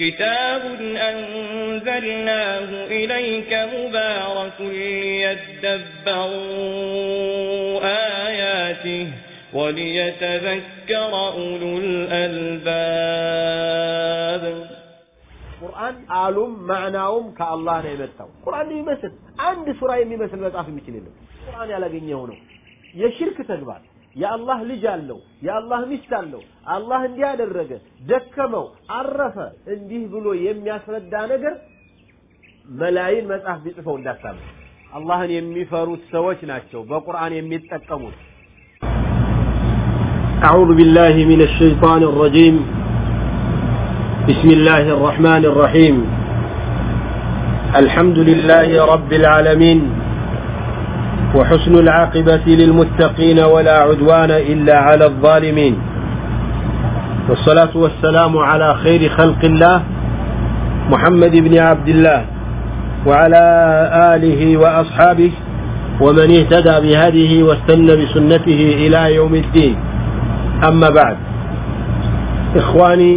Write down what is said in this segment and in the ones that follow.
كتاب أنزلناه إليك مبارك ليدبروا آياته وليتذكر أولو الألباب ቁርአን ቃሉም ማዕናውም ከአላህ ነው የመጣው። ቁርአን የሚመስል አንድ ሱራ የሚመስል መጽሐፍ የሚችል የለም። ቁርአን ያላገኘው ነው የሽርክ ተግባር። የአላህ ልጅ አለው፣ የአላህ ሚስት አለው፣ አላህ እንዲህ ያደረገ፣ ደከመው፣ አረፈ፣ እንዲህ ብሎ የሚያስረዳ ነገር መላይን መጽሐፍ ቢጽፈው እንዳታምን። አላህን የሚፈሩት ሰዎች ናቸው በቁርአን የሚጠቀሙት። أعوذ بالله من الشيطان الرجيم بسم الله الرحمن الرحيم الحمد لله رب العالمين وحسن العاقبة للمتقين ولا عدوان إلا على الظالمين. والصلاة والسلام على خير خلق الله محمد بن عبد الله وعلى آله وأصحابه ومن اهتدى بهذه واستنى بسنته إلى يوم الدين. أما بعد إخواني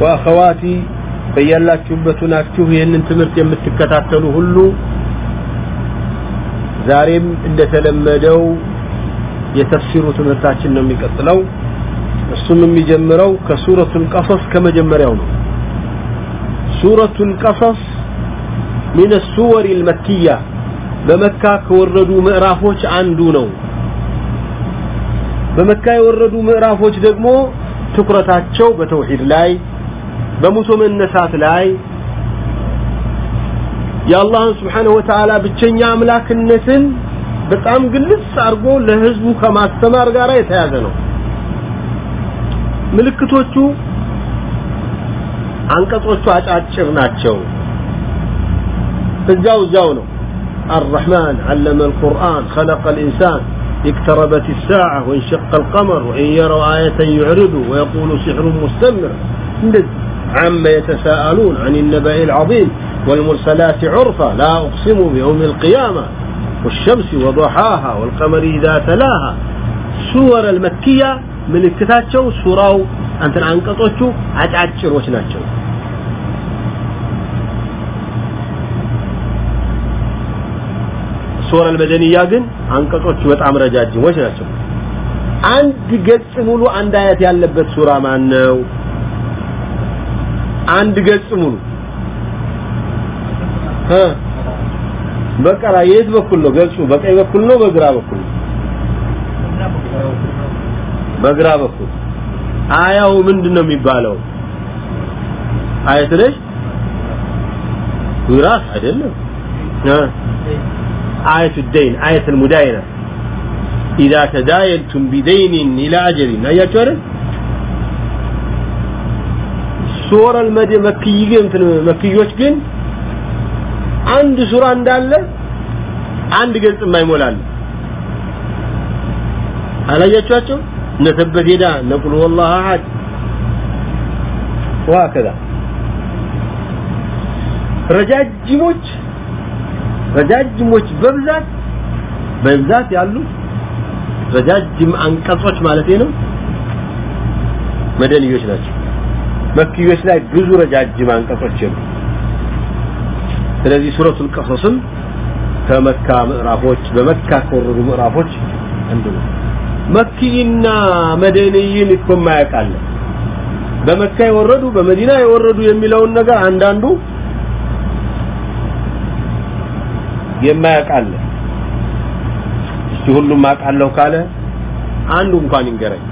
وأخواتي بيّن لك يبتنا كتوه أن تمرت يمتكتات له ዛሬም እንደተለመደው የተፍሲሩ ትምህርታችን ነው የሚቀጥለው። እሱም የሚጀምረው ከሱረቱል ቀሰስ ከመጀመሪያው ነው። ሱረቱል ቀሰስ ሚን ሱወር ልመክያ በመካ ከወረዱ ምዕራፎች አንዱ ነው። በመካ የወረዱ ምዕራፎች ደግሞ ትኩረታቸው በተውሂድ ላይ በሙቶ መነሳት ላይ የአላህን ስብሓንሁ ወተዓላ ብቸኛ አምላክነትን በጣም ግልጽ አድርጎ ለህዝቡ ከማስተማር ጋር የተያዘ ነው ምልክቶቹ አንቀጾቹ አጫጭር ናቸው እዛው እዛው ነው الرحمن علم القرآن خلق الإنسان اقتربت الساعة وانشق القمر وإن يروا آية يعرضوا ويقولوا سحر مستمر عما يتساءلون عن النبأ العظيم والمرسلات عرفا لا أقسم بيوم القيامة والشمس وضحاها والقمر إذا تلاها سور المكية من الكتاتشو سوراو أنت عنقطوشو عجعجر وشناتشو ሱረ አልመደንያ ግን አንቀጾቹ በጣም ረጃጅሞች ናቸው አንድ ገጽ ሙሉ አንድ አያት ያለበት ሱራ ማን ነው አንድ ገጽ ሙሉ እ በቀራ የት በኩል ነው ገጹ በቀኝ በኩል ነው በግራ በኩል በግራ በኩል አያው ምንድነው የሚባለው አያት ነሽ ዊራስ አይደለም آية الدين آية المداينة إذا تداينتم بدين إلى أجل أيها شورة سورة المدي مكي مكيوش ግን አንድ ሱራ እንዳለ አንድ ገጽ የማይሞላል አላያችኋቸው እነ ተበት ሄዳ እነ ቁል ወላህ አሐድ وهكذا ረጃጅሞች ረጃጅሞች በብዛት በብዛት ያሉ ረጃጅም አንቀጾች ማለት ነው መደንዮች ናቸው መክዮች ላይ ብዙ ረጃጅም አንቀጾች የሉ ስለዚህ ሱረቱል ቀሰስም ከመካ ምዕራፎች በመካ ከወረዱ ምዕራፎች አንዱ ነው። መክይና መደንይን እኮ ማያውቃለ በመካ የወረዱ በመዲና የወረዱ የሚለውን ነገር አንዳንዱ የማያውቃለ እስቲ ሁሉም አውቃለሁ ካለ አንዱ እንኳን ይንገረኝ።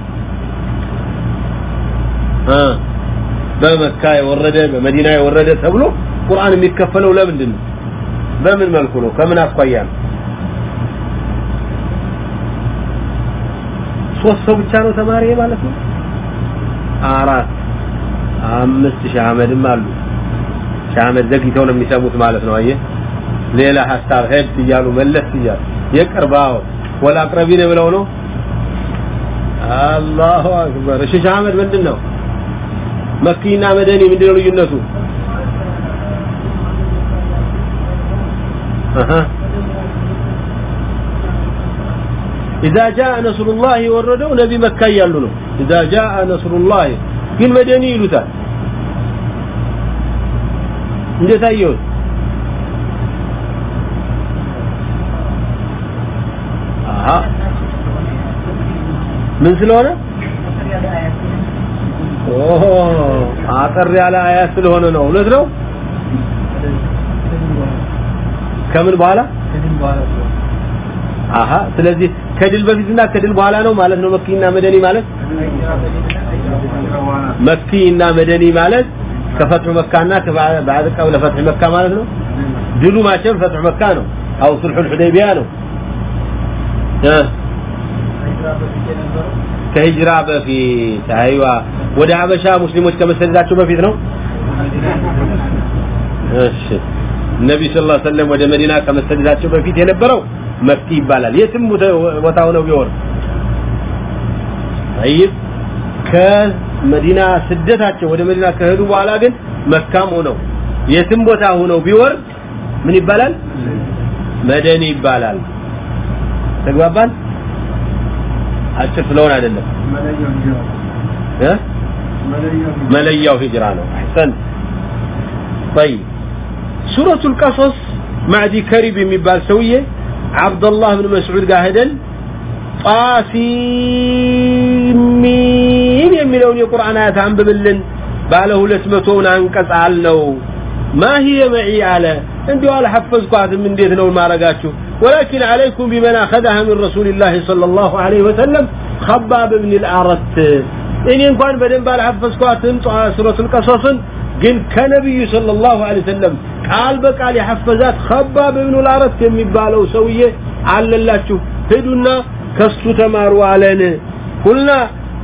በመካ የወረደ በመዲና የወረደ ተብሎ ቁርአን የሚከፈለው ለምንድን ነው? በምን መልኩ ነው? ከምን አኳያ ነው? ሶስት ሰው ብቻ ነው ተማሪ ማለት ነው? አራት አምስት ሺህ አመድም አሉ። ሺህ አመድ ዘግይተው ነው የሚሰሙት ማለት ነው። አየህ? ሌላ ሀሳብ ሄድ እያሉ መለስ እያሉ የቅርባው ወላ አቅረቢን ብለው ነው? አላሁ አክበር። እሺ ሻመድ ምንድን ነው? መኪና መደኒ ምንድን ነው ልዩነቱ ኢዛ ጃአ ነስሩላህ የወረደው ነቢ መካ እያሉ ነው። ኢዛ ጃአ ነስሩላህ ግን መደኒ ይሉታል። እንዴት አየሁት? ምን ስለሆነ? አጠር ያለ አያት ስለሆነ ነው። እውነት ነው? ከምን በኋላ? አሃ ስለዚህ ከድል በፊትና ከድል በኋላ ነው ማለት ነው። መኪና መደኒ ማለት? መኪና መደኒ ማለት ከፈትህ መካና ከባዕድ ቀብለ ፈትሁ መካ ማለት ነው። ድሉ ማቸም ፈትህ መካ ነው። አው ሱልሑ ሁደይቢያ ነው። ከሂጅራ በፊት። አይዋ ወደ ሀበሻ ሙስሊሞች ከመሰደዳቸው በፊት ነው? እሺ። ነቢ ሰለላሁ ዐለይሂ ወሰለም ወደ መዲና ከመሰደዳቸው በፊት የነበረው መፍቲ ይባላል የትም ቦታ ሆነው ቢወር طيب ከመዲና ስደታቸው ወደ መዲና ከሄዱ በኋላ ግን መካም ሆነው የትም ቦታ ሆነው ቢወርድ ምን ይባላል መደኒ ይባላል ተግባባን አጭር ስለሆነ አይደለም እ መለያው ሂጅራ ነው አህሰን طيب سورة القصص معدي كريب የሚባል ሰውዬ አብዱላህ ብን መስዑድ ጋር ሄደን ጣሲሚን የሚለውን የቁርአን አያት አንብብልን ባለ ሁለት መቶውን አንቀጽ አልነው ما هي معي على እንዲሁ አልሐፈዝኳትም እንዴት ነው ማረጋችሁ ولكن عليكم بمن أخذها من رسول الله صلى الله عليه وسلم خباب بن الأرت እኔ እንኳን በደንብ አልሐፈዝኳትም ሱረቱል ቀሶስን ግን ከነብዩ ሰለላሁ ዐለይሂ ወሰለም ቃል በቃል የሐፈዛት خباب بن الأرت የሚባለው ሰውዬ አለላችሁ ሄዱና ከሱ ተማሩ አለን قلنا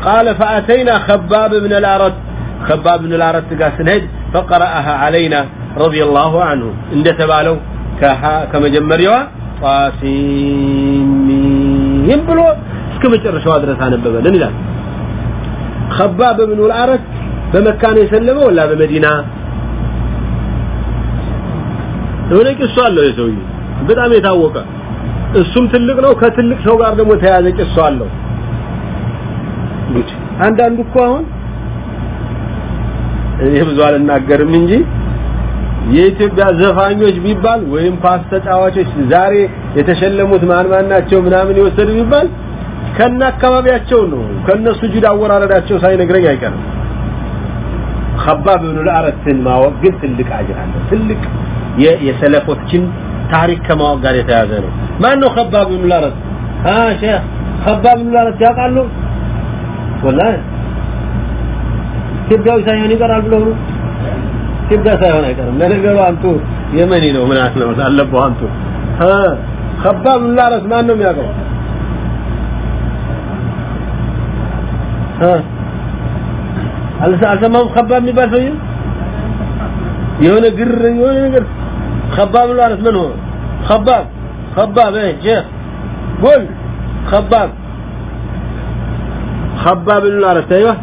قال فأتينا خباب بن الأرت خباب بن الأرت ጋር ስንሄድ فقرأها علينا رضي الله عنه እንደ ተባለው ከመጀመሪያዋ ጣሲሚን ብሎ እስከ መጨረሻዋ ድረስ አነበበልን ይላል خباب بن الأرت በመካ ነው የሰለመው ወላ በመዲና የሆነ ቂሱ አለው የሰውዬ በጣም የታወቀ እሱም ትልቅ ነው ከትልቅ ሰው ጋር ደግሞ ተያዘ ቂሱ አለው። አንዳንዱ እኮ አሁን እኔ ብዙ አልናገርም እንጂ የኢትዮጵያ ዘፋኞች ቢባል ወይም ኳስ ተጫዋቾች ዛሬ የተሸለሙት ማን ማን ናቸው ምናምን ይወሰድ ቢባል ከነ አካባቢያቸው ነው። ከነሱ ጁዳ አወራረዳቸው ሳይነግረኝ አይቀርም። خباب بن الأرت الماوى قلت لك أجر عنه تلك የሰለፎችን ታሪክ ከማወቅ ጋር የተያዘ ነው። ማን ነው ከባብ ብኑ ላረት አ ሼህ ከባብ ብኑ ላረት ያውቃሉ? ወላሂ ትርጋው ሳይሆን ይቀራል ብለው ነው። ትርጋ ሳይሆን አይቀርም። ለነገሩ አንቱ የመኒ ነው ምን ነው አለበው አንቱ። ከባብ ብኑ ላረት ማን ነው የሚያውቀው? አልሰማም ከባብ የሚባል ሰውዬ? የሆነ ግር የሆነ ነገር خباب ولا عارف من هو خباب. خباب إيه شيخ. قل. خباب. خباب اللي عرفت أيوه.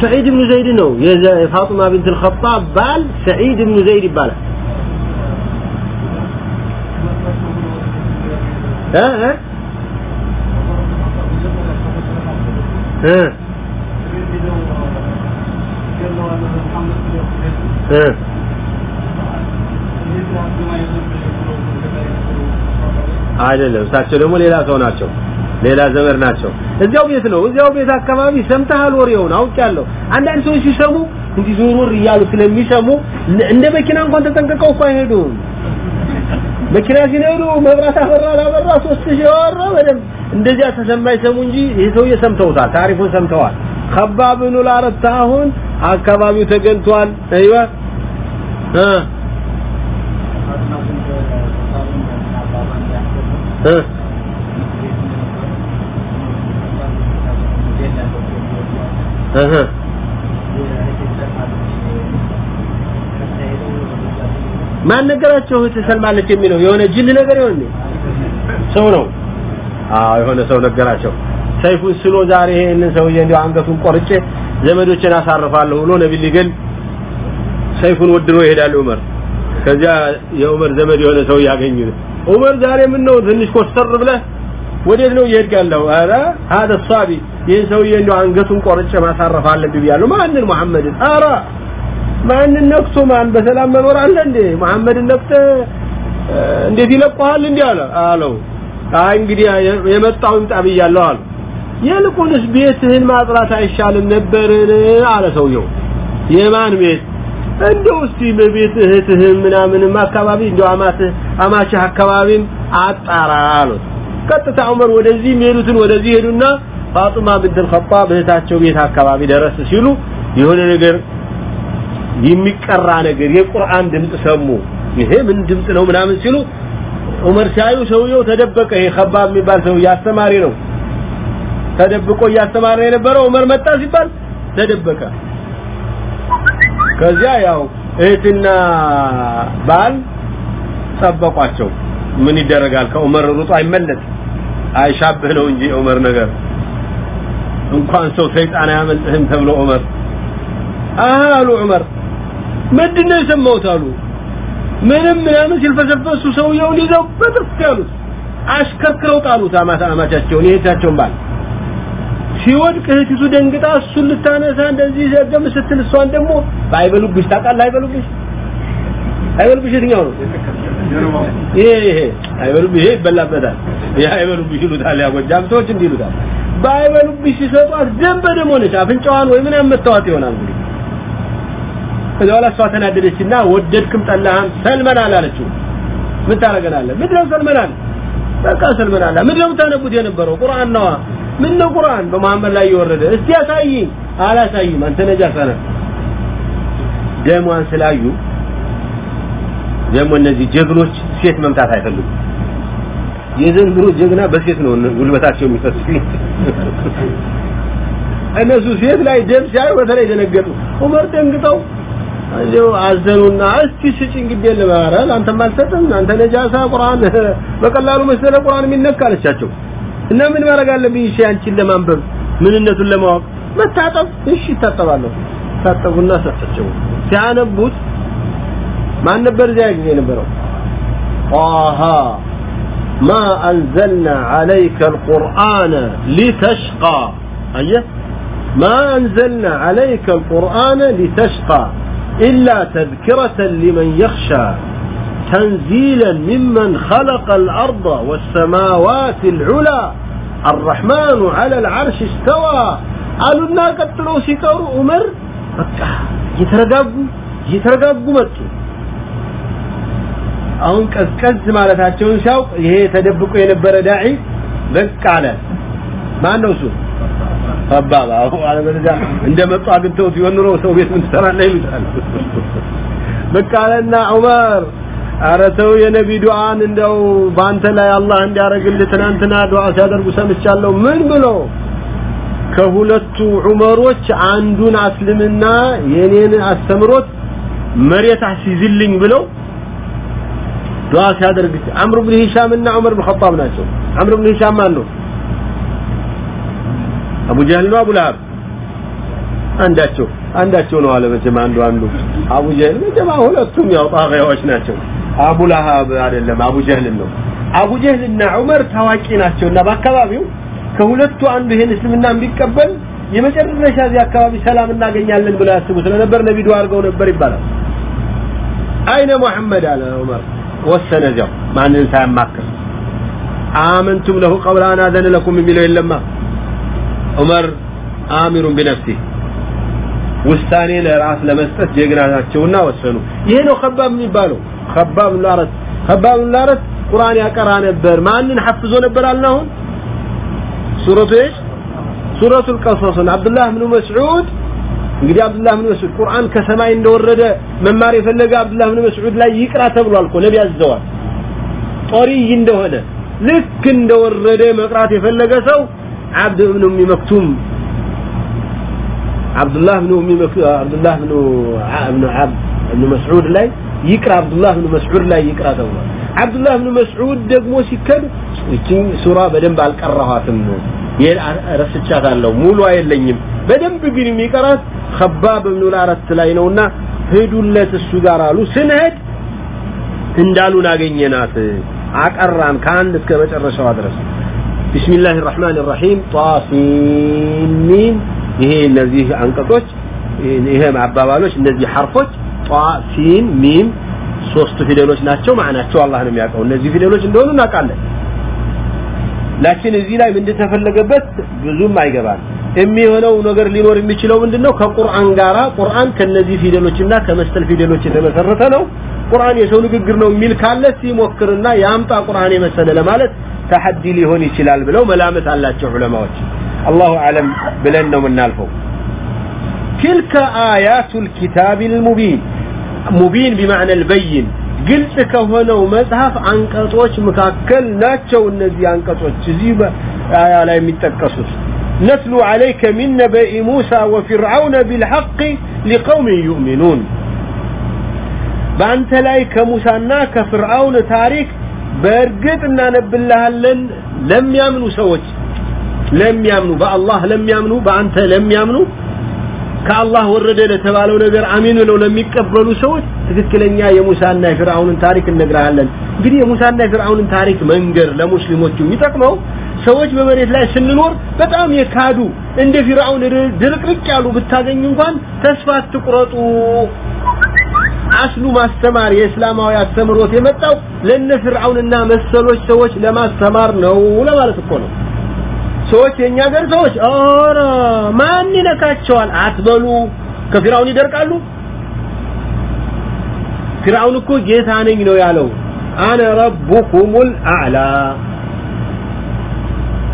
سعيد بن زيد نو. يا فاطمة بنت الخطاب بال سعيد بن زيد بال. ها ها؟ ها. አይደለም። እሳቸው ደግሞ ሌላ ሰው ናቸው። ሌላ ዘመድ ናቸው። እዚያው ቤት ነው። እዚያው ቤት አካባቢ ሰምተሃል ወሬውን? አውቄያለሁ። አንዳንድ ሰዎች ሲሰሙ እንዲህ ዞር እያሉ ስለሚሰሙ እንደ መኪና እንኳን ተጠንቀቀው እኮ አይሄዱም። መኪና ሲነዱ መብራት አበራ አላበራ ሶስት ሺህ አወራ በደንብ። እንደዚያ ተሰማይ ሰሙ እንጂ ይህ ሰውዬ ሰምተውታል ታሪፉን ሰምተዋል። ከባብ ብኑ ላረታ አሁን አካባቢው ተገንቷል አይዋ? እ? እ? ማን ነገራቸው ትሰልማለች የሚለው የሆነ ጅን ነገር ይሆን? ሰው ነው። አዎ የሆነ ሰው ነገራቸው። ሰይፉን ስሎ ዛሬ ይሄንን ሰውዬ እንዲያው አንገቱን ቆርጬ ዘመዶችን አሳርፋለሁ ብሎ ነብይ ሊገል ሰይፉን ወድሮ ይሄዳል ዑመር ከዚያ የዑመር ዘመድ የሆነ ሰው ያገኙ ዑመር ዛሬ ምን ነው ትንሽ ኮስተር ብለህ ወዴት ነው እየሄድክ ያለው ኧረ هذا الصابي ይህን ሰውዬ እንደው አንገቱን ቆርጬ ማሳረፍ አለብኝ ብያለሁ ማንን መሐመድን ኧረ ማንን ነክቶ ማን በሰላም መኖር አለ እንዴ መሐመድን ነክተ እንዴት ይለቀዋል እንዴ አለ አለው አይ እንግዲህ የመጣው ይምጣ ብያለሁ አሉ ይልቁንስ ቤትህን ማጥራት አይሻልም ነበርን አለ ሰውየው የማን ቤት እንደው እስቲ በቤት እህትህም ምናምንም አካባቢ እንደው አማትህ አማችህ አካባቢም አጣራ አሉት ቀጥታ ዑመር ወደዚህ የሚሄዱትን ወደዚህ ሄዱና ፋጡማ ብንት الخطاب እህታቸው ቤት አካባቢ ደረስ ሲሉ የሆነ ነገር የሚቀራ ነገር የቁርአን ድምጽ ሰሙ ይሄ ምን ድምጽ ነው ምናምን ሲሉ ዑመር ሲያዩ ሰውየው ተደበቀ ይሄ ከባብ የሚባል ሰው ያስተማሪ ነው ተደብቆ እያስተማረ የነበረው ዑመር መጣ ሲባል ተደበቀ። ከዚያ ያው እህትና ባል ጠበቋቸው። ምን ይደረጋል? ከዑመር ሩጦ አይመለስ። አይሻብህ ነው እንጂ ዑመር ነገር። እንኳን ሰው ሰይጣን አያመልጥህም ተብሎ ዑመር አሉ ዑመር ምንድነው የሰማሁት አሉ። ምንም ምናምን ሲልፈሰፈሱ ሰውየውን ይዘው በጥፍ ያሉት። አሽከርክረው ጣሉት አማቻቸውን የእህታቸውን ባል ሲወድቅ እህቲቱ ደንግጣ እሱን ልታነሳ እንደዚህ ዘገም ስትል እሷን ደግሞ ባይበሉብሽ ታውቃለህ? አይበሉብሽ አይበሉብሽ የትኛው ነው? ይሄ ይሄ አይበሉብሽ ይሄ ይበላበታል። ይሄ አይበሉብሽ ይሉታል። ያ ጎጃም ሰዎች እንዲህ ይሉታል። ባይበሉብሽ ሲሰጧት ደም በደም ሆነች አፍንጫዋን ወይ ምናምን መታወት ይሆናል እንግዲህ። ከዛ በኋላ እሷ ተናደደችና ወደድክም ጠላህም ሰልመናል አለችው። ምን ታረገናለህ ምንድነው ሰልመናል። በቃ ሰልመናል። ምንድነው የምታነቡት የነበረው ቁርአን ነዋ ምን ነው ቁርአን በመሐመድ ላይ የወረደ? እስቲ ያሳይኝ አላሳይም። አንተ ነጃሳ ነህ። ደሟን ስላዩ ደግሞ እነዚህ ጀግኖች ሴት መምታት አይፈልጉም። የዘንድሮ ጀግና በሴት ነው ጉልበታቸው የሚፈስሱ እነሱ ሴት ላይ ደም ሲያዩ በተለይ ደነገጡ። ዑመር ደንግጠው እንደው አዘኑና እስቲ ስጭኝ የለም። ኧረ አንተም አልሰጥም። አንተ ነጃሳ ቁርአን። በቀላሉ መሰለ ቁርአን የሚነካ አለቻቸው እና ምን ማድረግ አለብኝ እሺ አንቺን ለማንበብ ምንነቱን ለማወቅ መታጠብ እሺ ይታጠባለሁ ታጠቡና ሰጠቸው ሲያነቡት ማን ነበር እዚያ ጊዜ የነበረው ጣሃ ما أنزلنا عليك القرآن لتشقى أيه ما أنزلنا عليك القرآن لتشقى إلا تذكرة لمن يخشى تنزيلا ممن خلق الأرض والسماوات العلى الرحمن على العرش استوى قالوا لنا قتلوا سيكروا عمر يترقبوا يترقبوا متوا አሁን ቀዝቀዝ ማለታቸውን ሲያውቅ ይሄ ተደብቆ የነበረ ዳዒ በቃ አለ ማን ነው እሱ አባባ አሁ አለበለዚያ እንደመጡ አግኝተውት ቢሆን ኑሮ ሰው ቤት ምን ትሰራለህ ይሉታል በቃ አለና ዑመር ኧረ ተው የነቢ ዱዓን እንደው በአንተ ላይ አላህ እንዲያደርግልህ ትናንትና ዱዓ ሲያደርጉ ሰምቻለሁ። ምን ብሎ? ከሁለቱ ዑመሮች አንዱን አስልምና የኔን አስተምሮት መሬት አስይዝልኝ ብለው ዱዓ ሲያደርግ አምር ብን ሂሻም እና ዑመር ብን ኸጣብ ናቸው። አምር ብን ሂሻም ማን ነው? አቡ ጀህል ነው አቡ ለሀብ? አንዳቸው አንዳቸው ነው አለ መቼም አንዱ አንዱ። አቡ ጀህል መቼም ሁለቱም ያው ጣቂያዎች ናቸው አቡ ለሀብ አይደለም አቡ ጀህል ነው። አቡ ጀህል እና ዑመር ታዋቂ ናቸውና በአካባቢው ከሁለቱ አንዱ ይሄን እስልምና ቢቀበል የመጨረሻ እዚህ አካባቢ ሰላም እናገኛለን ብለው ያስቡ ስለነበር ነቢ ዱዓ አድርገው ነበር ይባላል። አይነ ሙሐመድ አለ ዑመር ወሰነ እዚያው ማንን ሳያማክር። አመንቱም ለሁ አን አዘነ ለኩም የሚለው የለማ። ዑመር አሚሩን ቢነፍሲህ ውሳኔ ለራስ ለመስጠት ጀግና ናቸውና ወሰኑ። ይሄ ነው ከባብ የሚባለው ከባብ ላረት ከባብ ላረት ቁርአን ያቀራ ነበር ማንን ሐፍዞ ነበር አልን አሁን ሱረቱ ايش ሱረቱ القصص አብዱላህ ብኑ መስዑድ እንግዲህ አብዱላህ ብኑ መስዑድ ቁርአን ከሰማይ እንደወረደ መማር የፈለገ አብዱላህ ብኑ መስዑድ ላይ ይቅራ ተብሏል እኮ ነቢ አዘዋል ጦሪይ እንደሆነ ልክ እንደወረደ መቅራት የፈለገ ሰው عبد بن ام مكتوم عبد الله بن ام مكتوم عبد الله بن ابن عبد بن مسعود ላይ ይቅራ አብዱላህ ብን መስዑድ ላይ ይቅራ ተብሏል አብዱላህ ብን መስዑድ ደግሞ ሲከድ እቺን ሱራ በደንብ አልቀራኋትም ረስቻታለሁ ሙሉ አይለኝም በደንብ ግን የሚቀራት ከባብ ብን ላረት ላይ ነውና ሄዱለት እሱ ጋር አሉ ስንሄድ እንዳሉን አገኘናት አቀራን ከአንድ እስከ መጨረሻዋ ድረስ بسم الله الرحمن الرحيم طاسين ይሄ እነዚህ አንቀጾች ይሄ አባባሎች እነዚህ ሐርፎች ጧሲን ሚም ሶስት ፊደሎች ናቸው ማዕናቸው አላህ ነው የሚያውቀው እነዚህ ፊደሎች እንደሆኑ እናውቃለን ላኪን እዚህ ላይ ምን ተፈለገበት ብዙም አይገባም የሚሆነው ነገር ሊኖር የሚችለው ምንድነው ከቁርአን ጋራ ቁርአን ከነዚህ ፊደሎችና ከመሰል ፊደሎች የተመሰረተ ነው ቁርአን የሰው ንግግር ነው የሚል ካለ ሲሞክርና ያምጣ ቁርአን የመሰለ ለማለት ተሐዲ ሊሆን ይችላል ብለው መላመት አላቸው ዑለማዎች አላሁ አለም ብለን ነው የምናልፈው تلك آيات الكتاب المبين مبين بمعنى البين. قلت كهنا ومذهب عن كتوش مكاكل ناتشو النزي عن كتوش تزيب آية لا يمتكسر نتلو عليك من نبأ موسى وفرعون بالحق لقوم يؤمنون. بأنت لايك موسى ناك فرعون تاريك برقد إن نبلا هلن لم يأمنوا سوت لم يأمنوا. بأ الله لم يأمنوا بانت لم يأمنوا. ከአላህ ወረደ ለተባለው ነገር አሚን ብለው ለሚቀበሉ ሰዎች ትክክለኛ የሙሳና የፍርዓውንን ታሪክ እነግራለን እንግዲህ የሙሳና የፍርዓውንን ታሪክ መንገር ለሙስሊሞቹ የሚጠቅመው ሰዎች በመሬት ላይ ስንኖር በጣም የካዱ እንደ ፊርዓውን ድርቅርቅ ያሉ ብታገኝ እንኳን ተስፋ አትቁረጡ። አስሉ ማስተማር የእስላማዊ አስተምሮት የመጣው ለነ ፍርዓውንና መሰሎች ሰዎች ለማስተማር ነው ለማለት እኮ ነው ሰዎች የኛ ሀገር ሰዎች ኧረ ማን ይነካቸዋል? አትበሉ። ከፊራውን ይደርቃሉ። ፊራውን እኮ ጌታ ነኝ ነው ያለው። አነ ረቡኩሙል አዕላ።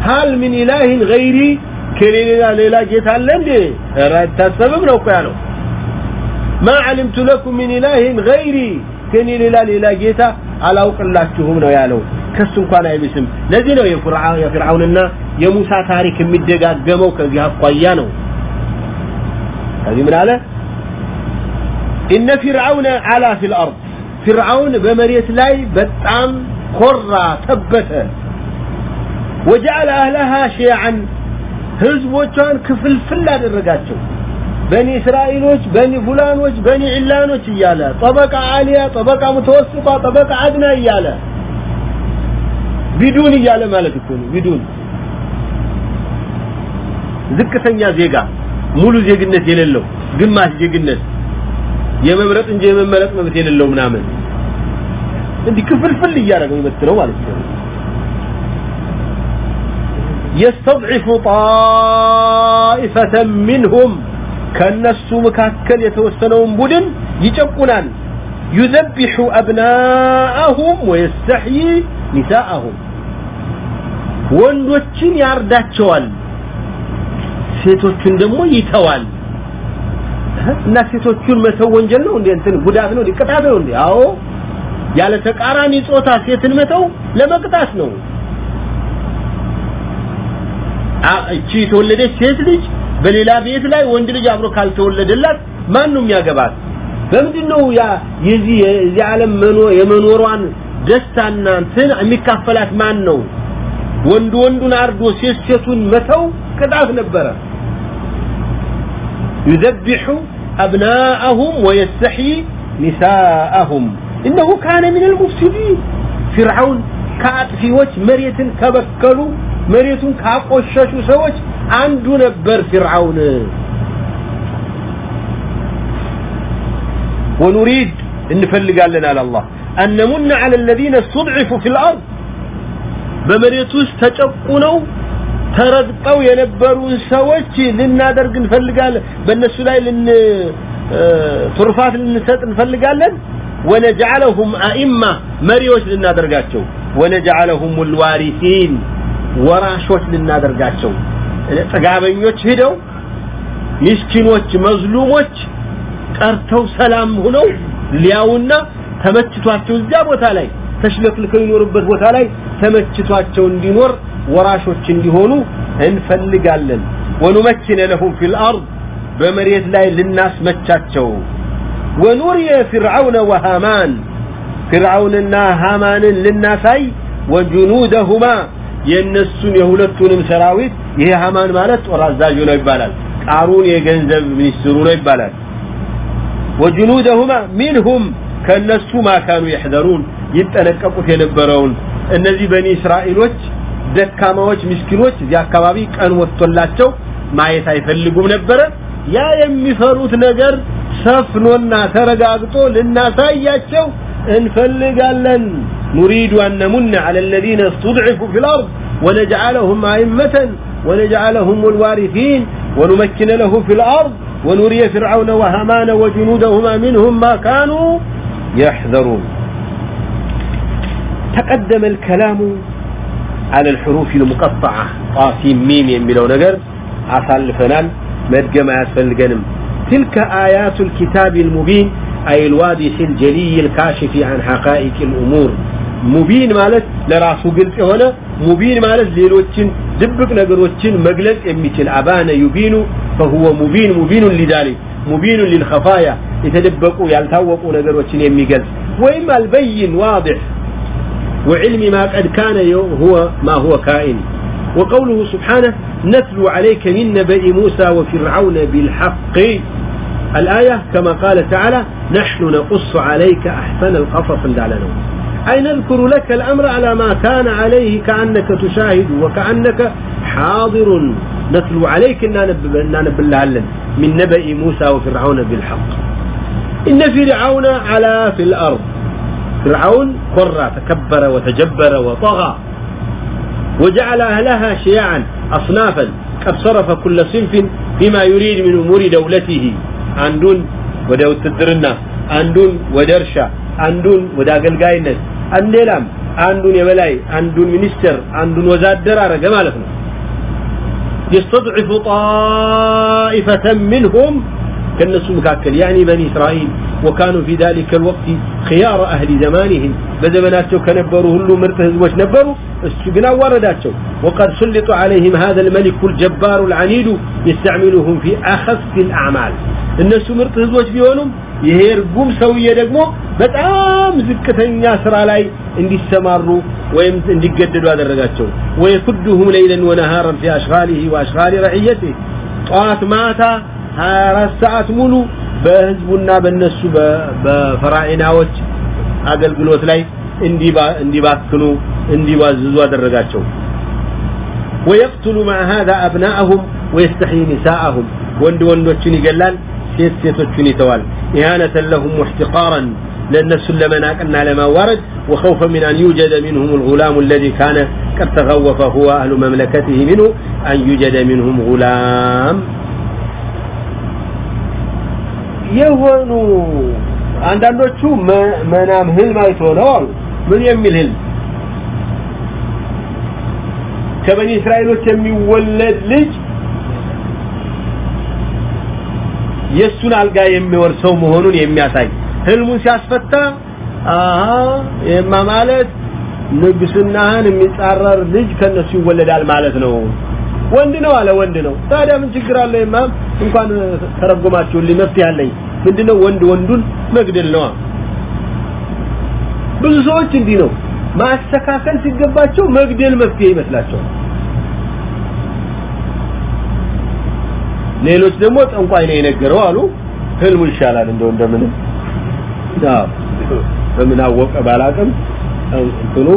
ሀል ምን ኢላህን ገይሪ ከሌላ ሌላ ጌታ አለ እንዴ? ኧረ ነው እኮ ያለው። ዓሊምቱ ለኩም ምን ኢላህን ገይሪ ከኔ ሌላ ሌላ ጌታ አላውቅላችሁም ነው ያለው ከሱ እንኳን አይብስም ለዚህ ነው የፍርዓውንና የሙሳ ታሪክ የሚደጋገመው ከዚህ አኳያ ነው ከዚህ ምን አለ ኢነ ፊርዓውን አላ ፊል አርድ ፊርዓውን በመሬት ላይ በጣም ኮራ ተበተ ወጀዐለ አህለሃ ሺዓን ህዝቦቿን ክፍልፍል አደረጋቸው በኒ እስራኤሎች በኒ ፉላኖች በኒ ዒላኖች እያለ ጠበቃ አሊያ ጠበቃ ሙተወስጣ ጠበቃ አድና እያለ ቢዱን እያለ ማለት እኮ ነው ቢዱን ዝቅተኛ ዜጋ ሙሉ ዜግነት የሌለው ግማሽ ዜግነት የመምረጥ እንጂ የመመረጥ መብት የሌለው ምናምን እንዲህ ክፍልፍል እያደረገው ይመስለው ማለት ነው يستضعف طائفة منهم ከነሱ መካከል የተወሰነውን ቡድን ይጨቁናል يذبح أبناءهم ويستحيي نساءهم ወንዶችን ያርዳቸዋል ሴቶቹን ደግሞ ይተዋል። እና ሴቶቹን መተው ወንጀል ነው እንዴ? እንትን ጉዳት ነው ቅጣት ነው እንዴ? አዎ። ያለ ተቃራኒ ጾታ ሴትን መተው ለመቅጣት ነው። እቺ የተወለደች ሴት ልጅ በሌላ ቤት ላይ ወንድ ልጅ አብሮ ካልተወለደላት ማን ነው የሚያገባት? በምንድነው ያ የዚህ የዚህ ዓለም መኖ የመኖሯን ደስታና እንትን የሚካፈላት ማን ነው وندو ወንዱን አርዶ ሴት ሴቱን መተው ከዳፍ ነበረ። يذبح ابناءهم ويستحي نساءهم انه كان من المفسدين فرعون كات في وجه مريتن كبكلو مريتن كاقوششو سوچ عندو نبر فرعون ونريد ان نفلقال لنا على الله ان نمن على الذين استضعفوا في الأرض በመሬት ውስጥ ተጨቁነው ተረግጠው የነበሩ ሰዎች ልናደርግ እንፈልጋለን በእነሱ ላይ ልን ትሩፋት ልንሰጥ እንፈልጋለን። ወነጀዐለሁም አኢማ መሪዎች ልናደርጋቸው ወነጀዐለሁም ልዋሪሲን ወራሾች ልናደርጋቸው። ጥጋበኞች ሂደው ምስኪኖች መዝሉሞች ቀርተው ሰላም ሆነው ሊያውና ተመችቷቸው እዚያ ቦታ ላይ ተሽለክልከው ይኖርበት ቦታ ላይ ተመችቷቸው እንዲኖር ወራሾች እንዲሆኑ እንፈልጋለን ወኑመኪነ ለሁም ፊል አርድ በመሬት ላይ ልናስመቻቸው ወኑርየ ፍርዓውን ወሃማን ፍርዓውንና ሃማንን ልናሳይ ወጁኑደሁማ የእነሱን የሁለቱንም ሰራዊት ይሄ ሃማን ማለት ጦር አዛዡ ነው ይባላል ቃሩን የገንዘብ ሚኒስትሩ ነው ይባላል ወጁኑደሁማ ሚንሁም ከነሱ ማካኑ ይሕዘሩን ይጠነቀቁት የነበረውን እነዚህ በኒ እስራኤሎች ደካማዎች ምስኪኖች እዚህ አካባቢ ቀን ወጥቶላቸው ማየት አይፈልጉም ነበረ ያ የሚፈሩት ነገር ሰፍኖና ተረጋግጦ ልናሳያቸው እንፈልጋለን نريد أن نمن على الذين استضعفوا في الأرض ونجعلهم أئمة ونجعلهم الوارثين ونمكن له في الأرض ونري فرعون وهامان وجنودهما منهم ما كانوا يحذرون تقدم الكلام على الحروف المقطعة قاسم ميم يميلو نجر عسال فنال مدقم يسفلقنم تلك آيات الكتاب المبين أي الواضح الجلي الكاشف عن حقائق الأمور ሙቢን ማለት ለራሱ ግልጽ የሆነ ሙቢን ማለት ሌሎችን ድብቅ ነገሮችን መግለጽ የሚችል አባነ ዩቢኑ فهو ሙቢን ሙቢን لذلك ሙቢን للخفايا የተደበቁ ያልታወቁ ነገሮችን የሚገልጽ ወይም አልበይን واضح وعلم ما قد كان هو ما هو كائن. وقوله سبحانه نتلو عليك من نبأ موسى وفرعون بالحق. الآية كما قال تعالى نحن نقص عليك أحسن القصص دعلنا أي نذكر لك الأمر على ما كان عليه كأنك تشاهد وكأنك حاضر. نتلو عليك إن نبلهلن من نبأ موسى وفرعون بالحق. إن فرعون علا في الأرض. فرعون قر تكبر وتجبر وطغى وجعل أهلها شيعا أصنافا قد صرف كل صنف فيما يريد من أمور دولته. عندون ودا وتدرنا عندون ودرشا اندون عندون ودا قلقاينة عندلام عندون يبلاي عندون منستر عندون وزادر عرق مالك يستضعف طائفة منهم كالنسو مكاكل يعني بني إسرائيل. وكانوا في ذلك الوقت خيار أهل زمانهم بزمناتهم كنبروا هلو مرته زوج نبروا السجنا ورداتهم وقد سلط عليهم هذا الملك الجبار العنيد يستعملهم في أخف الأعمال الناس مرته زوج بيونهم ይሄ እርጉም ሰውዬ ደግሞ በጣም ዝቅተኛ ስራ ላይ እንዲሰማሩ ወይም እንዲገደዱ አደረጋቸው ويكدهم ليلا ونهارا في أشغاله وأشغال رعيته ጠዋት ማታ 24 ሰዓት ሙሉ በህዝቡና በነሱ በፈራኢናዎች አገልግሎት ላይ እንዲባክኑ እንዲባዝዙ አደረጋቸው ويقتل مع هذا أبناءهم ويستحيي نساءهم ወንድ ወንዶችን ይገላል ሴት ሴቶችን ይተዋል إهانة لهم واحتقارا للنفس لمناقنا لما ورد وخوفا من أن يوجد منهم الغلام الذي كان قد تغوف هو أهل مملكته منه أن يوجد منهم غلام የሆኑ አንዳንዶቹ መናም ህልም አይቶ ምን የሚል ህልም? ከበኒ እስራኤሎች የሚወለድ ልጅ የሱን አልጋ የሚወርሰው መሆኑን የሚያሳይ ህልሙን ሲያስፈታ አሃ የማ ማለት ንግስናህን የሚጻረር ልጅ ከነሱ ይወለዳል ማለት ነው ወንድ ነው አለ ወንድ ነው። ታዲያ ምን ችግር አለ? ኢማም እንኳን ተረጎማችሁልኝ መፍትሄ አለኝ። ምንድነው? ወንድ ወንዱን መግደል ነው ብዙ ሰዎች እንዲህ ነው። ማስተካከል ሲገባቸው መግደል መፍትሄ ይመስላቸዋል። ሌሎች ደግሞ ጠንቋይ ነው የነገረው አሉ። ህልሙ ይሻላል እንደው እንደምንም። አዎ በምን አወቀ ባላቅም እንትኑ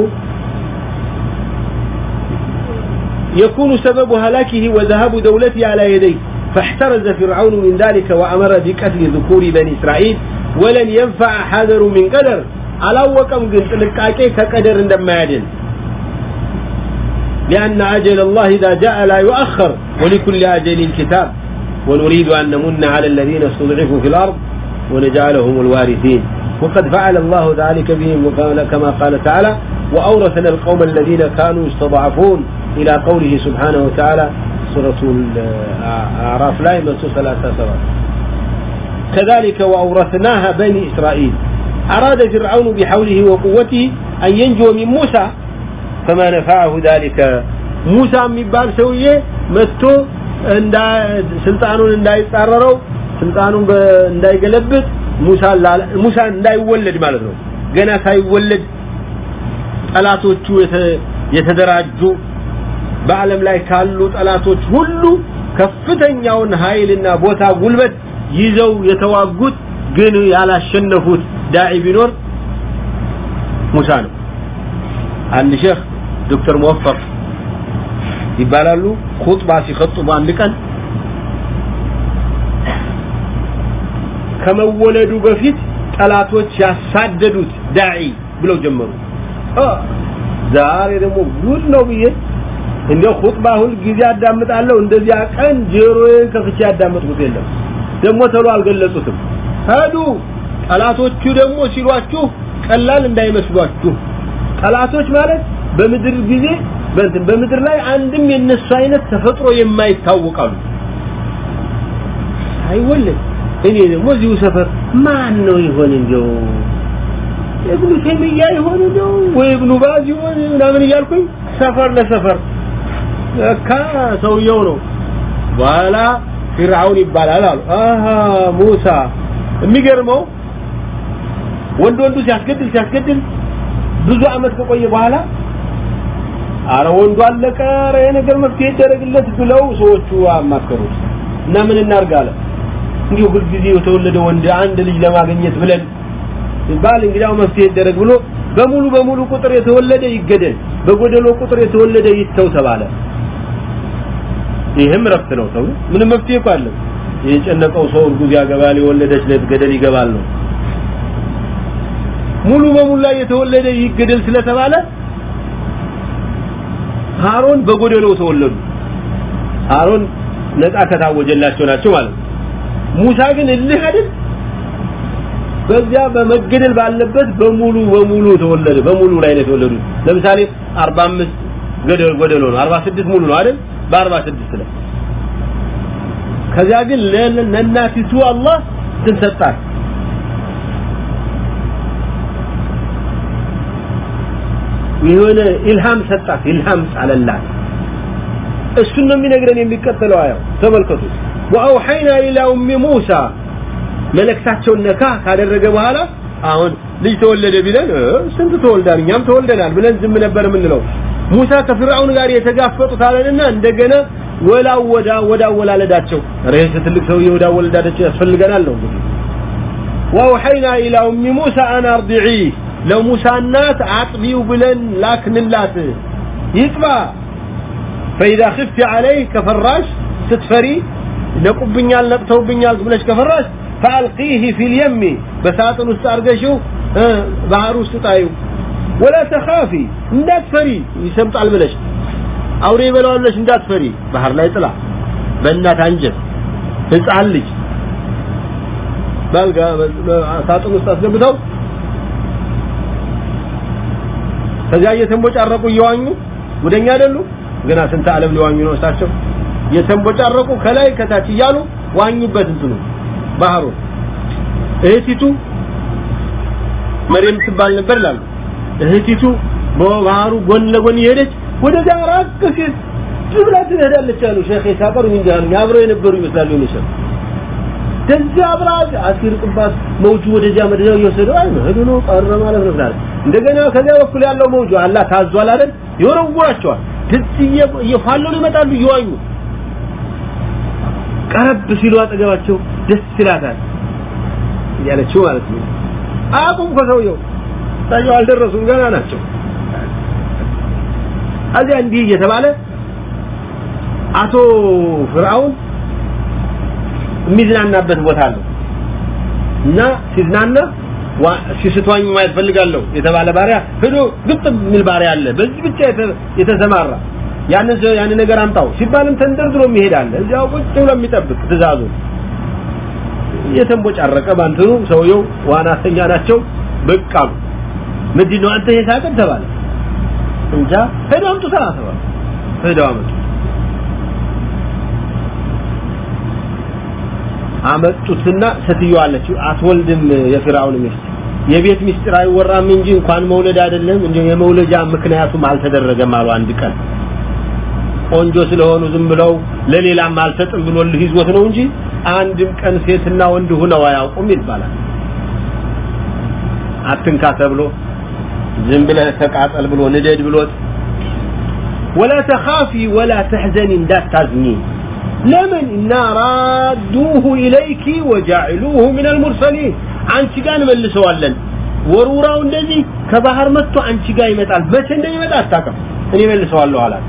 يكون سبب هلاكه وذهاب دولته على يديه. فاحترز فرعون من ذلك وأمر بقتل ذكور بني إسرائيل ولن ينفع حذر من قدر. على وكم قلت لكاكي كقدر عندما يدل. لأن أجل الله إذا جاء لا يؤخر ولكل أجل كتاب. ونريد أن نمن على الذين استضعفوا في الأرض ونجعلهم الوارثين. وقد فعل الله ذلك بهم كما قال تعالى وأورثنا القوم الذين كانوا يستضعفون إلى قوله سبحانه وتعالى سورة الأعراف لا يمسوا ثلاثة سبعة كذلك وأورثناها بني إسرائيل أراد فرعون بحوله وقوته أن ينجو من موسى فما نفعه ذلك موسى من بال سوية متو ስልጣኑን እንዳይጻረረው ስልጣኑን እንዳይገለብጥ ሙሳ ሙሳ እንዳይወለድ ማለት ነው ገና ሳይወለድ ጠላቶቹ የተደራጁ በዓለም ላይ ካሉ ጠላቶች ሁሉ ከፍተኛውን ኃይልና ቦታ ጉልበት ይዘው የተዋጉት ግን ያላሸነፉት ዳዒ ቢኖር ሙሳ ነው። አንድ ሼክ ዶክተር ሙወፈቅ ይባላሉ። ኹጥባ ሲኸጥቡ አንድ ቀን ከመወለዱ በፊት ጠላቶች ያሳደዱት ዳዒ ብለው ጀመሩ። ዛሬ ደግሞ ጉድ ነው ብዬ እንደው ኹጥባ ሁል ጊዜ አዳምጣለሁ እንደዚያ ቀን ጆሮዬን ከፍቼ ያዳመጥኩት የለም። ደግሞ ተሎ አልገለጹትም። ሄዱ! ጠላቶቹ ደግሞ ሲሏችሁ ቀላል እንዳይመስሏችሁ። ጠላቶች ማለት በምድር ጊዜ በምድር ላይ አንድም የነሱ አይነት ተፈጥሮ የማይታወቃሉ። አይወለድ! እኔ ደግሞ እዚሁ ሰፈር ማን ነው ይሆን እንደው? ኢብኑ ተይሚያ ይሆን እንደው? ወይ ኢብኑ ባዝ ይሆን ምናምን እያልኩኝ ሰፈር ለሰፈር ለካ ሰውየው ነው። በኋላ ፊርዓውን ይባላል አሉ። አሃ ሙሳ! የሚገርመው ወንድ ወንዱ ሲያስገድል ሲያስገድል ብዙ አመት ከቆየ በኋላ አረ ወንዱ አለቀ አረ የነገር መፍትሄ ይደረግለት ብለው ሰዎቹ አማከሩት። እና ምን እናርጋለ እንዲሁ ሁልጊዜ የተወለደ ወንድ አንድ ልጅ ለማግኘት ብለን ባል እንግዲያው መፍትሄ ይደረግ ብሎ በሙሉ በሙሉ ቁጥር የተወለደ ይገደል በጎደሎ ቁጥር የተወለደ ይተው ተባለ ይህም ረፍት ነው ተው ምንም መፍትሄ እኮ የጨነቀው ሰው እርጉዝ ያገባል የወለደች ለት ገደል ይገባል ነው። ሙሉ በሙሉ ላይ የተወለደ ይገደል ስለተባለ ሃሮን በጎደሎ ተወለዱ። ሃሮን ነፃ ከታወጀላቸው ናቸው ማለት ሙሳ ግን እልህ አይደል? በዚያ በመገደል ባለበት በሙሉ በሙሉ ተወለደ በሙሉ ላይ ነው የተወለዱ ለምሳሌ 45 ገደል ጎደሎ ነው። 46 ሙሉ ነው አይደል በ46 ላይ። ከዚያ ግን ለእናቲቱ አላህ ትንሰጣት የሆነ ኢልሃም ሰጣት። ኢልሃም ጣለላት እሱን ነው የሚነግረን የሚቀጥለው አያው። ተመልከቱ። ወአውሐይና ኢላ ኡሚ ሙሳ። መለክታቸውን ነካ ካደረገ በኋላ አሁን ልጅ ተወለደ ቢለን ስንት ተወልዳል እኛም ተወልደናል ብለን ዝም ነበር የምንለው ሙሳ ከፍርዓውን ጋር የተጋፈጡት አለንና እንደገና ወላወዳ ወዳወላለዳቸው ረህ ትልቅ ሰውዬ ወዳወላለዳቸው ያስፈልገናል ነው እንግዲህ ወአውሐይና ኢላ ኡሚ ሙሳ አን አርዲዒህ ለሙሳ እናት አጥቢው ብለን ላክንላት ይጥባ فإذا خفت عليه كفراش ستفري نقبنيال نقتوبنيال ብለሽ ከፈራሽ فألقيه في اليم በሳጥን ውስጥ አርገሽው ባህር ውስጥ ጣዩ ወላ ተኻፊ እንዳትፈሪ። ይሰምጣል ብለሽ አውሬ ይበላዋለሽ እንዳትፈሪ። ባህር ላይ ጥላ በእናት አንጀት ህፃን ልጅ። ባልጋ ሳጥን ውስጥ አስገብተው ከዚያ እየተንቦጫረቁ እየዋኙ ወደኛ አይደሉ? ገና ስንት ዓለም ሊዋኙ ነው እሳቸው? የተንቦጫረቁ ከላይ ከታች እያሉ ዋኙበት እንትኑ ባህሩ። እህቲቱ መሬም ትባል ነበር ላሉ እህቲቱ በባህሩ ጎን ለጎን እየሄደች ወደዚያ ራቅ ሲል ብላ ትሄዳለች አሉ ሼክ ሳቀሩ እንዲያሉ አብረው የነበሩ ይመስላሉ ይመስል ከዚያ አብራ አሲርቅባት መውጁ ወደዚያ መድረው እየወሰደው አይ ሄዶ ነው ቀረ ማለት ነው ታዲያ እንደገና ከዚያ በኩል ያለው መውጁ አላህ ታዟል አይደል? ይወረውራቸዋል። ከዚህ እየፋለሉ ይመጣሉ እየዋኙ ቀረብ ሲሉ አጠገባቸው ደስ ይላታል እያለችው ማለት ነው። አቁም ከሰውየው ታየው አልደረሱም ገና ናቸው። አዚያ እንዲህ እየተባለ አቶ ፍርዓውን የሚዝናናበት ቦታ አለው። እና ሲዝናና ሲስቷኝ ማየት ፈልጋለሁ የተባለ ባሪያ ሄዶ ግጥ የሚል ባሪያ አለ። በዚህ ብቻ የተሰማራ ያንን ያንን ነገር አምጣው ሲባልም ተንደርድሮ አለ። እዚያው ቁጭ ብሎ የሚጠብቅ ትእዛዙ የተንቦጫረቀ ባንትኑ ሰውየው ዋናተኛ ናቸው። አሉ ምንድን ነው አንተ የሳቅን ተባለ። እንጃ። ሄዶ አምጡታ ተባለ። ሄደው አመጡ። አመጡትና ሴትዮ አለችው። አትወልድም የፍራውን ሚስት። የቤት ሚስጥር አይወራም እንጂ እንኳን መውለድ አይደለም። እንጂ የመውለጃ ምክንያቱም አልተደረገም አሉ አንድ ቀን። ቆንጆ ስለሆኑ ዝም ብለው ለሌላም አልሰጥም ብሎ ይዞት ነው እንጂ አንድም ቀን ሴትና ወንድ ሁነው አያውቁም ይባላል። አትንካ ተብሎ ዝም ብለህ ተቃጠል ብሎ ንደድ ብሎት ولا تخافي ولا تحزني እንዳታዝኒ ለምን እና ራዱሁ ኢለይኪ ወጃዕሉሁ ምን አልሙርሰሊን አንቺ ጋር እንመልሰዋለን ወሩራው እንደዚህ ከባህር መጥቶ አንቺ ጋር ይመጣል መቼ እንደሚመጣ አታውቅም እኔ መልሰዋለሁ አላት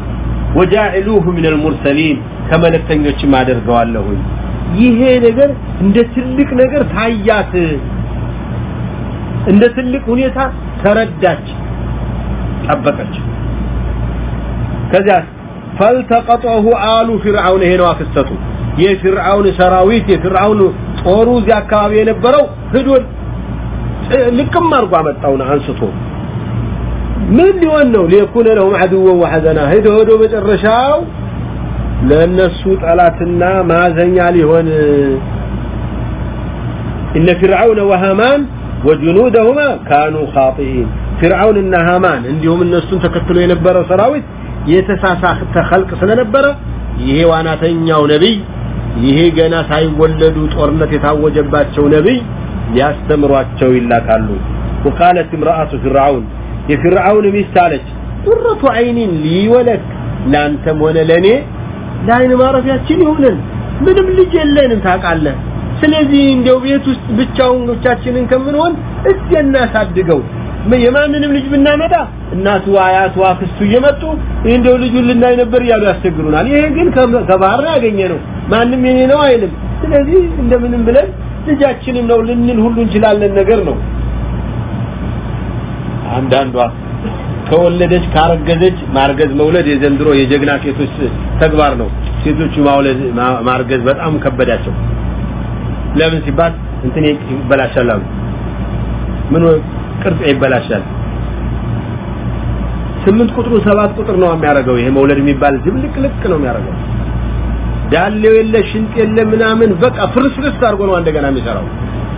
ወጃዕሉሁ ምን አልሙርሰሊን ከመለክተኞችም አደርገዋለሁኝ ይሄ ነገር እንደ ትልቅ ነገር ታያት እንደ ትልቅ ሁኔታ تردت أبكت كذا فالتقطه آل فرعون هنا السطو. يا فرعون سراويت يا فرعون أوروز يا كاوي ينبروا هدول. لكم مرقوا عن سطو من اللي وانه ليكون لهم عدو وحزنا هدو هدو بترشاو لأن السوط على تنا ما زنيا لهون إن فرعون وهامان وجنودهما كانوا خاطئين فرعون እና ሃማን እንዲሁም እነሱን ተከትሎ የነበረው ሰራዊት የተሳሳተ خلق ስለነበረ ይሄ ዋናተኛው ነብይ ይሄ ገና ሳይወለዱ ጦርነት የታወጀባቸው ነብይ ሊያስተምሯቸው ይላካሉ وقالت امرأة فرعون የፊርዓውን ሚስት አለች ቁረቱ አይኒን ሊወለክ ላንተም ሆነ ለኔ ለአይን ማረፊያችን ይሆነን ምንም ልጅ የለንም ታውቃለህ ስለዚህ እንደው ቤት ውስጥ ብቻውን ብቻችንን ከምንሆን እስቲ እናሳድገው። የማንንም ልጅ ብናመጣ እናቱ አያቱ አክስቱ እየመጡ እንደው ልጁን ልናይ ነበር እያሉ ያስቸግሩናል። ይሄ ግን ከባህር ያገኘ ነው ማንም የኔ ነው አይልም። ስለዚህ እንደምንም ብለን ልጃችንም ነው ልንል ሁሉ እንችላለን ነገር ነው። አንዳንዷ ከወለደች ካረገዘች ማርገዝ መውለድ የዘንድሮ የጀግና ሴቶች ተግባር ነው። ሴቶቹ ማውለድ ማርገዝ በጣም ከበዳቸው ለምን ሲባል እንትን ይበላሻል አሉ። ምን ቅርጽ ይበላሻል? ስምንት ቁጥሩ ሰባት ቁጥር ነው የሚያደርገው ይሄ መውለድ የሚባል ዝብልቅልቅ ነው የሚያደርገው። ዳሌው የለ ሽንጥ የለ ምናምን በቃ ፍርስርስ አድርጎ ነው እንደገና የሚሰራው።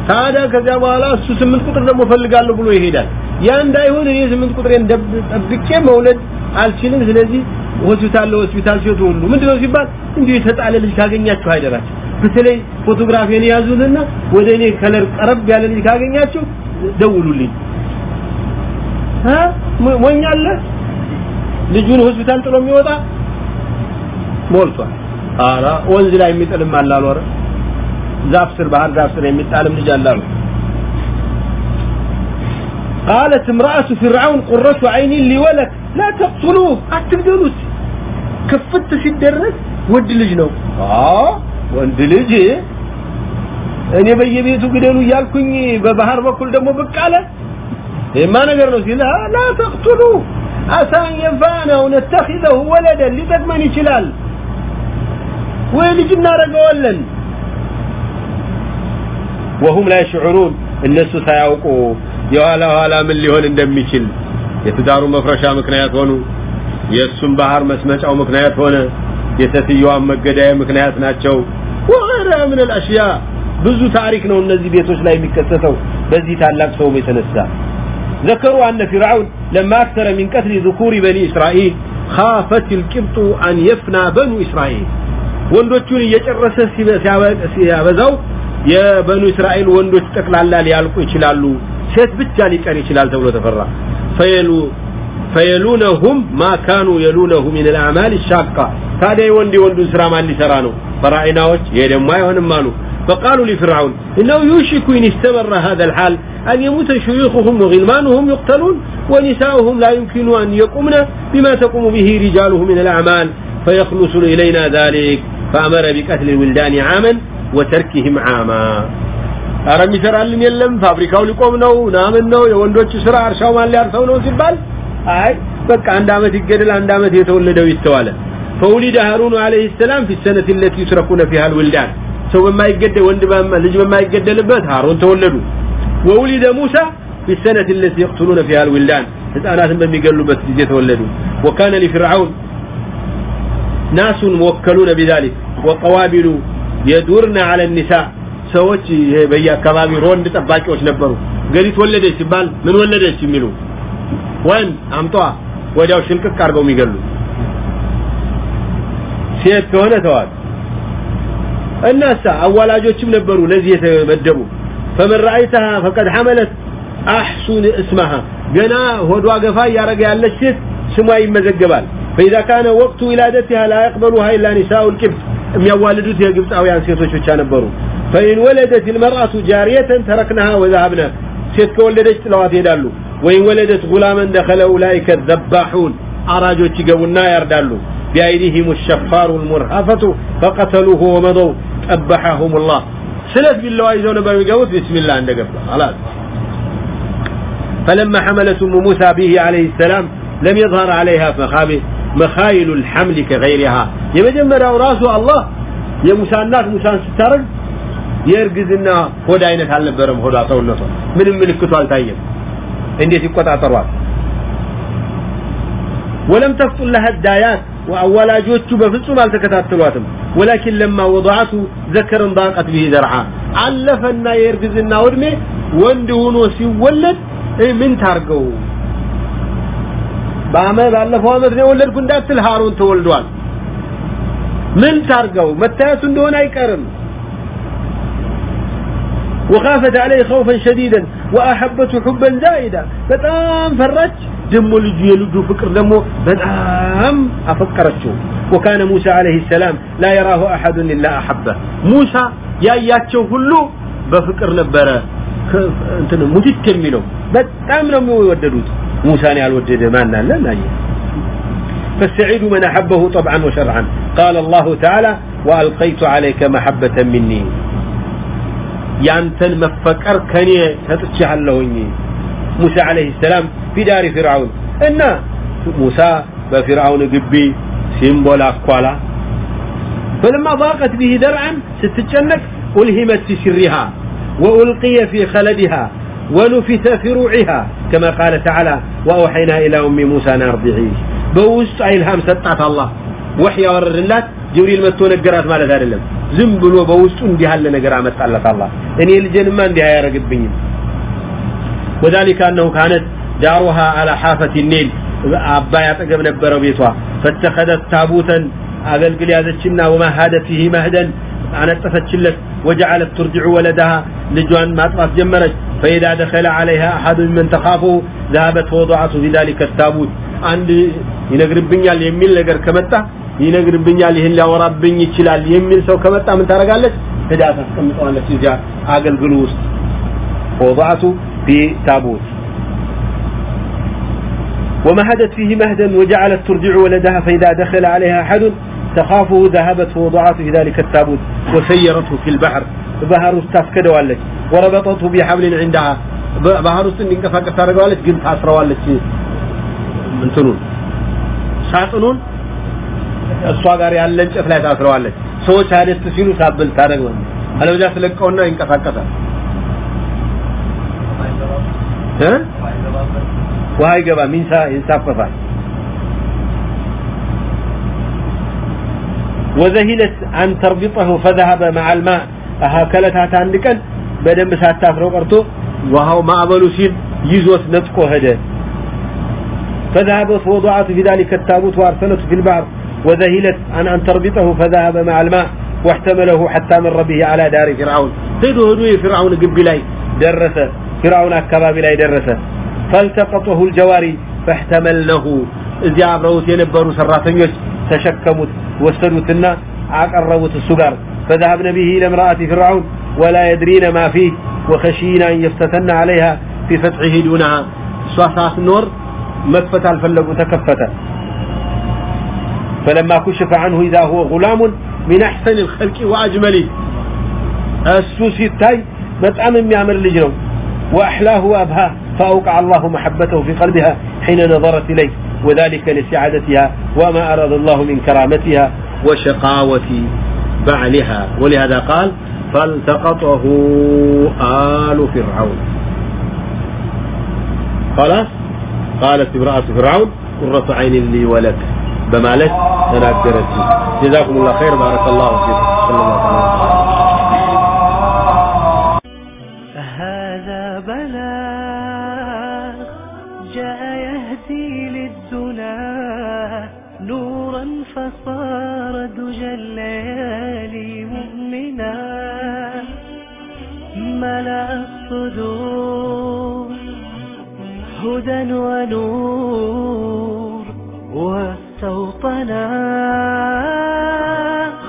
ታዲያ ከዚያ በኋላ እሱ ስምንት ቁጥር ደግሞ ፈልጋለሁ ብሎ ይሄዳል። ያ እንዳይሆን እኔ ስምንት ቁጥሬን ጠብቄ መውለድ አልችልም። ስለዚህ ሆስፒታል ለሆስፒታል ሲወጡ ሁሉ ምንድነው ሲባል? እንዲሁ የተጣለ ልጅ ካገኛችሁ አይደራችሁ በተለይ ፎቶግራፊን ያዙትና ወደ እኔ ከለር ቀረብ ያለ ልጅ ካገኛችሁ ደውሉልኝ ها ሞኛለ ልጁን ሆስፒታል ጥሎ የሚወጣ ሞልቷል አራ ወንዝ ላይ የሚጥልም አላሉ አረ ዛፍ ስር ባህር ዛፍ ስር የሚጣልም ልጅ አላሉ قالت امرأة فرعون قرة عين لي ولك لا تقتلوه አትግደሉት ክፍት ሲደረግ ወድ ልጅ ነው አዎ ወንድ ልጅ እኔ በየቤቱ ግደሉ እያልኩኝ በባህር በኩል ደግሞ ብቅ አለ ይማ ነገር ነው ሲል ላ ተቅቱሉ አሳን የንፋና ነተኺዘሁ ወለደን ሊጠቅመን ይችላል ወይ ልጅ እናደርገዋለን ወሁም ላ የሽዑሩን እነሱ ሳያውቁ የኋላ ኋላ ምን ሊሆን እንደሚችል የትዳሩ መፍረሻ ምክንያት ሆኑ የእሱም ባህር መስመጫው ምክንያት ሆነ የሴትዮዋን መገዳያ ምክንያት ናቸው ወገይረሃ ምን አልአሽያ ብዙ ታሪክ ነው እነዚህ ቤቶች ላይ የሚከሰተው በዚህ ታላቅ ሰው የተነሳ ذكروا أن فرعون لما أكثر من قتل ذكور بني إسرائيل خافت القبط أن يفنى بنو إسرائيل ወንዶቹን እየጨረሰ ሲያበዛው የበኑ እስራኤል ወንዶች ጠቅላላ ሊያልቁ ይችላሉ ሴት ብቻ ሊቀር ይችላል ተብሎ ተፈራ ፈየሉ ፈየሉነሁም ማ ካኑ የሉነሁ ሚን الأعمال الشاقة ታዲያ ወንድ ወንዱን ስራ ማን ሊሰራ ነው ፈራኢናዎች ይሄ ደግሞ አይሆንም አሉ فقالوا لفرعون إنه يوشك إن استمر هذا الحال أن يموت شيوخهم وغلمانهم يقتلون ونساؤهم لا يمكن أن يقومن بما تقوم به رجالهم من الأعمال فيخلص إلينا ذلك فأمر بقتل الولدان عاما وتركهم عاما አረም ይሰራልን የለም ፋብሪካው ሊቆም ነው ናምን ነው የወንዶች ስራ እርሻው ማን ሊያርሰው ነው ሲባል አይ በቃ አንድ አመት ይገደል አንድ አመት የተወለደው ይተዋለ فولد هارون عليه السلام في السنة التي يتركون فيها الولدان ሰው በማይገደል ወንድ ልጅ በማይገደልበት ሃሮን ተወለዱ وولد موسى في السنة التي يقتلون فيها الولدان ህፃናትን በሚገሉበት ጊዜ ተወለዱ وكان لفرعون ناس موكلون بذلك وقوابل يدورن على النساء ሰዎች በየአካባቢ ሮንድ ጠባቂዎች ነበሩ ገሊት ወለደች ሲባል ምን ወለደች የሚሉ ወንድ አምጧ ወዲያው ሽልቅቅ አድርገው የሚገሉ ሴት ከሆነ ተዋል እናሳ አዋላጆችም ነበሩ ለዚህ የተመደቡ فمن رأيتها فقد حملت أحسن اسمها ገና ሆዷ ገፋ እያረገ ያለች ሴት ስሟ ይመዘገባል فإذا كان وقت ولادتها لا يقبلها إلا نساء الكبت የሚያዋልዱት የግብፃውያን ሴቶች ብቻ ነበሩ فإن ولدت المرأة جارية تركناها وذهبنا ሴት ከወለደች ጥለዋት ይሄዳሉ ወይም ወለደት ጉላመን ደኸለ ኡላይከ ዘባሑን አራጆች ይገቡና ያርዳሉ بأيديهم الشفار المرهفة فقتلوه ومضوا قبحهم الله سلت بالله يزو نبر يقوت بسم الله عند قبل خلاص فلما حملت أم موسى به عليه السلام لم يظهر عليها مخابئ مخايل الحمل كغيرها يمجمر راسه الله يا موسى الناس موسى سترق የእርግዝና ሆድ አይነት አልነበረም ሆዷ ሰውነቷ ምንም ምልክቱ አልታየም እንዴት ይቆጣጠሯል ولم تفطن لها الدايات وأولا جوتش بفلسو تكتات تاتلواتم ولكن لما وضعته ذكر ضاقت به ذرعا. علفنا يرقزنا ودمي وندهون وسيولد إيه من تارقو؟ بعمل ባለፈው ዓመት يولد ወለድኩ እንዳትል تولدوان. من ምን ታርገው መታየቱ اي كرم وخافت عليه خوفا شديدا وأحبته حبا زائدا فتام فرج دم لجو يلجو فكر دمو بتام أفكرته وكان موسى عليه السلام لا يراه أحد إلا أحبه موسى يا ياتشو كله بفكر نبره እንትን ሙቲት የሚለው በጣም ነው የሚወደዱት ሙሳን ያልወደደ ማን አለ ናየ فالسعيد من أحبه طبعا وشرعا قال الله تعالى وألقيت عليك محبة مني ያንተን መፈቀር ከኔ ሰጥቻለሁኝ ሙሳ አለይሂ ሰላም في دار فرعون እና ሙሳ በፊርዓውን ግቢ ሲምቦል አኳላ فلما ضاقت به درعا ስትጨነቅ ألهمت في سرها وألقي في خلدها ونفث في روعها كما قال تعالى وأوحينا إلى أم موسى أن أرضعيه بوسط إلهام سطعت الله وحي ورد الله ጅብሪል መጥቶ ነገራት ማለት አይደለም ዝም ብሎ በውስጡ እንዲህ ያለ ነገር አመጣለት አላህ እኔ ልጄንማ እንዲህ አያረግብኝም وذلك أنه كانت دارها على حافة النيل አባይ አጠገብ ነበረው ቤቷ فاتخذت تابوتا አገልግል ያዘችና ومهدت فيه مهدا አነጠፈችለት وجعلت ترجع ولدها ልጇን ማጥባት ጀመረች فإذا دخل عليها أحد من تخافه ذهبت ووضعته في ذلك التابوت አንድ ይነግርብኛል የሚል ነገር ከመጣ ይነግርብኛል ይህን ሊያወራብኝ ይችላል የሚል ሰው ከመጣ ምን ታረጋለች ሄዳ ታስቀምጠዋለች እዚያ አገልግሉ ውስጥ وضعته في تابوت ومهدت فيه مهدا وجعلت ترجع ولدها فإذا دخل عليها أحد تخافه ذهبت ووضعته في ذلك التابوت وسيرته في البحر بحر استفكد والك وربطته بحبل عندها بحر ውስጥ እንዲንቀሳቀስ ታደርገዋለች ግን ታስረዋለች እንትኑን ሳጥኑን እሷ ጋር ያለ እንጨት ላይ ታስረዋለች ሰዎች አደት ሲሉ ሳብል ታደርገው አለበለዚያ ስለቀውና ይንቀሳቀሳል وهاي جبا مين سا انصاف وذهلت أن تربطه فذهب مع الماء أهاكلتها تاندكن بدم ساتافرو قرتو وهو ما أبلو سيل يزوت هدا فذهبت وضعت في ذلك التابوت وأرسلته في البحر وذهلت عن أن تربطه فذهب مع الماء واحتمله حتى مر به على دار فرعون تدو هدوي فرعون قبلي درسه فرعون أكباب لا يدرسه. فالتقطه الجواري فاحتمل له إذ يعبروت ينبروا سرافين تشكمت واستدوت النا أقربت السقر فذهبنا به إلى امرأة فرعون ولا يدرين ما فيه وخشينا أن يفتتن عليها في فتحه دونها. صفحة النور مكفت الفلق وتكفت فلما كشف عنه إذا هو غلام من أحسن الخلق وأجمله. السوسي التاي متأمم يعمل لجنه وأحلاه وأبهاه فأوقع الله محبته في قلبها حين نظرت إليه وذلك لسعادتها وما أراد الله من كرامتها وشقاوة بعلها. ولهذا قال فالتقطه آل فرعون. خلاص قالت امرأة فرعون قرة عين لي ولك بمالك تناكرت جزاكم الله خير بارك الله فيكم صلى الله عليه وسلم. الصدور هدى ونور واستوطنا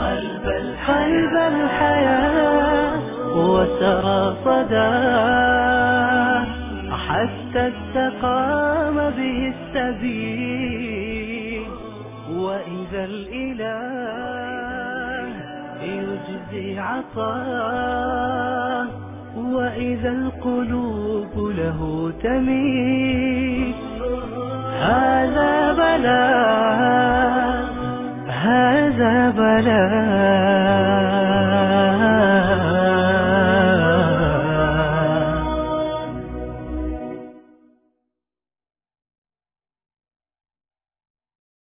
قلب قلب الحياة وسرى صدى. حتى استقام به السبيل إذا الإله يجزي عطاه. وإذا القلوب له تميل. هذا بلاء هذا بلاء.